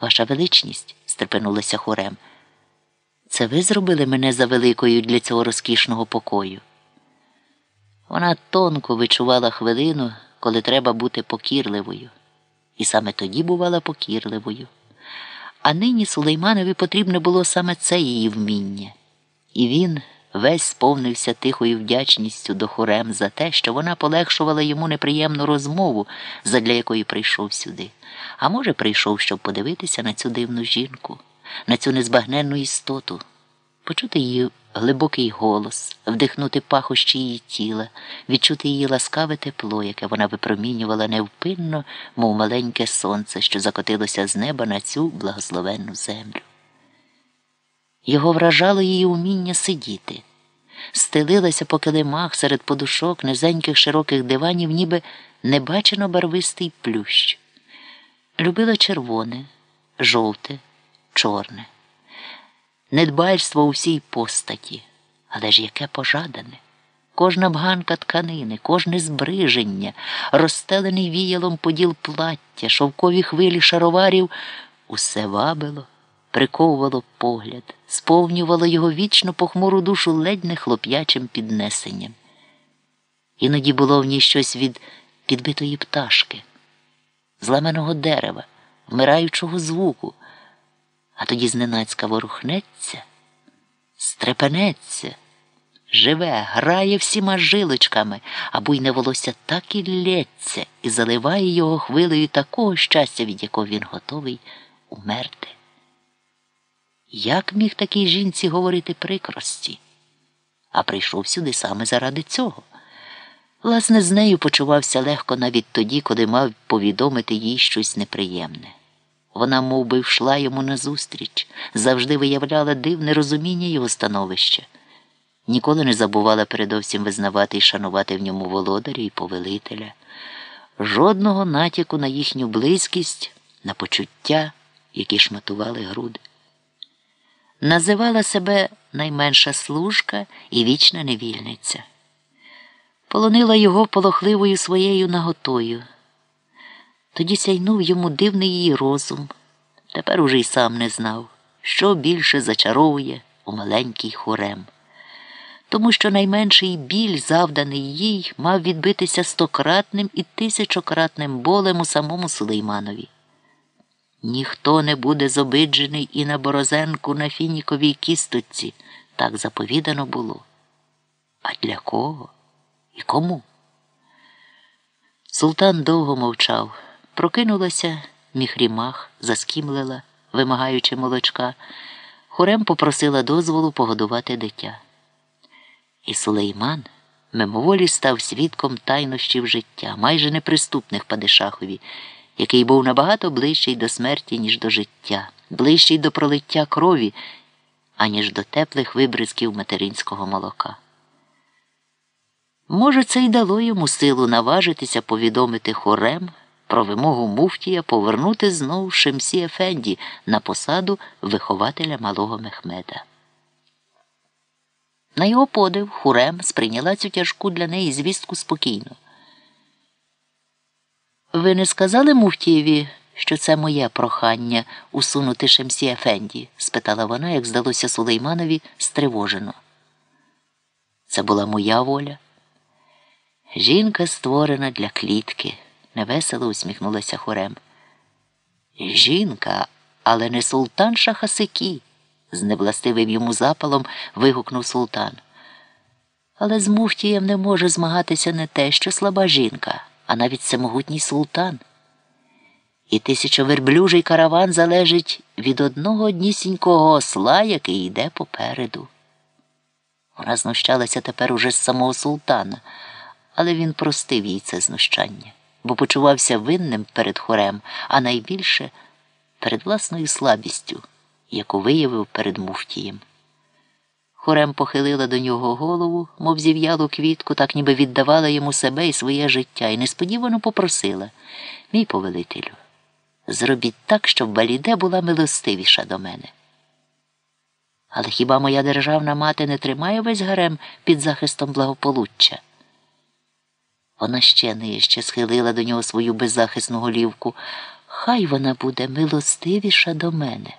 Ваша величність, стрепенулася хорем. Це ви зробили мене за великою для цього розкішного покою. Вона тонко вичувала хвилину, коли треба бути покірливою, і саме тоді бувала покірливою. А нині Сулейманові потрібно було саме це її вміння, і він весь сповнився тихою вдячністю до хорем за те, що вона полегшувала йому неприємну розмову, задля якої прийшов сюди. А може, прийшов, щоб подивитися на цю дивну жінку, на цю незбагненну істоту, почути її глибокий голос, вдихнути пахощі її тіла, відчути її ласкаве тепло, яке вона випромінювала невпинно, мов маленьке сонце, що закотилося з неба на цю благословенну землю. Його вражало її уміння сидіти, стелилася по килимах серед подушок низеньких широких диванів, ніби небачено барвистий плющ. Любила червоне, жовте, чорне, недбальство у всій постаті, але ж яке пожадане. Кожна бганка тканини, кожне збриження, розстелений віялом поділ плаття, шовкові хвилі шароварів усе вабило приковувало погляд, сповнювало його вічно похмуру душу ледь не хлоп'ячим піднесенням. Іноді було в ній щось від підбитої пташки, зламаного дерева, вмираючого звуку, а тоді зненацька ворухнеться, стрепенеться, живе, грає всіма жилочками, а буйне волосся так і лється і заливає його хвилею такого щастя, від якого він готовий умерти. Як міг такій жінці говорити прикрості? А прийшов сюди саме заради цього. Власне, з нею почувався легко навіть тоді, коли мав повідомити їй щось неприємне. Вона мов би, йшла йому назустріч, завжди виявляла дивне розуміння його становища, ніколи не забувала передовсім визнавати і шанувати в ньому володаря і повелителя, жодного натяку на їхню близькість, на почуття, які шматували груди називала себе найменша служка і вічна невільниця. Полонила його полохливою своєю наготою. Тоді сяйнув йому дивний її розум. Тепер уже й сам не знав, що більше зачаровує у маленький хорем. Тому що найменший біль, завданий їй, мав відбитися стократним і тисячократним болем у самому Сулейманові. Ніхто не буде зобиджений і на борозенку на фініковій кісточці. Так заповідано було. А для кого і кому? Султан довго мовчав, прокинулася міхрімах, заскімлила, вимагаючи молочка. Хорем попросила дозволу погодувати дитя. І Сулейман мимоволі став свідком тайнощів життя, майже неприступних Падишахові який був набагато ближчий до смерті, ніж до життя, ближчий до пролиття крові, аніж до теплих вибризків материнського молока. Може, це й дало йому силу наважитися повідомити хорем про вимогу муфтія повернути знову Шемсі Ефенді на посаду вихователя малого Мехмеда. На його подив Хурем сприйняла цю тяжку для неї звістку спокійно. Ви не сказали Муфтієві, що це моє прохання усунути Шемсі Ефенді? спитала вона, як здалося Сулейманові, стривожено. Це була моя воля. Жінка створена для клітки, невесело усміхнулася хорем. Жінка, але не султан Шахасики, з невластивим йому запалом вигукнув султан. Але з муфтієм не може змагатися не те, що слаба жінка а навіть всемогутній султан. І тисячоверблюжий караван залежить від одного однісінького осла, який йде попереду. Вона знущалася тепер уже з самого султана, але він простив їй це знущання, бо почувався винним перед хорем, а найбільше перед власною слабістю, яку виявив перед муфтієм. Хорем похилила до нього голову, мов зів'ялу квітку, так ніби віддавала йому себе і своє життя, і несподівано попросила мій повелителю, зробіть так, щоб Баліде була милостивіша до мене. Але хіба моя державна мати не тримає весь гарем під захистом благополуччя? Вона ще нижче схилила до нього свою беззахисну голівку, хай вона буде милостивіша до мене.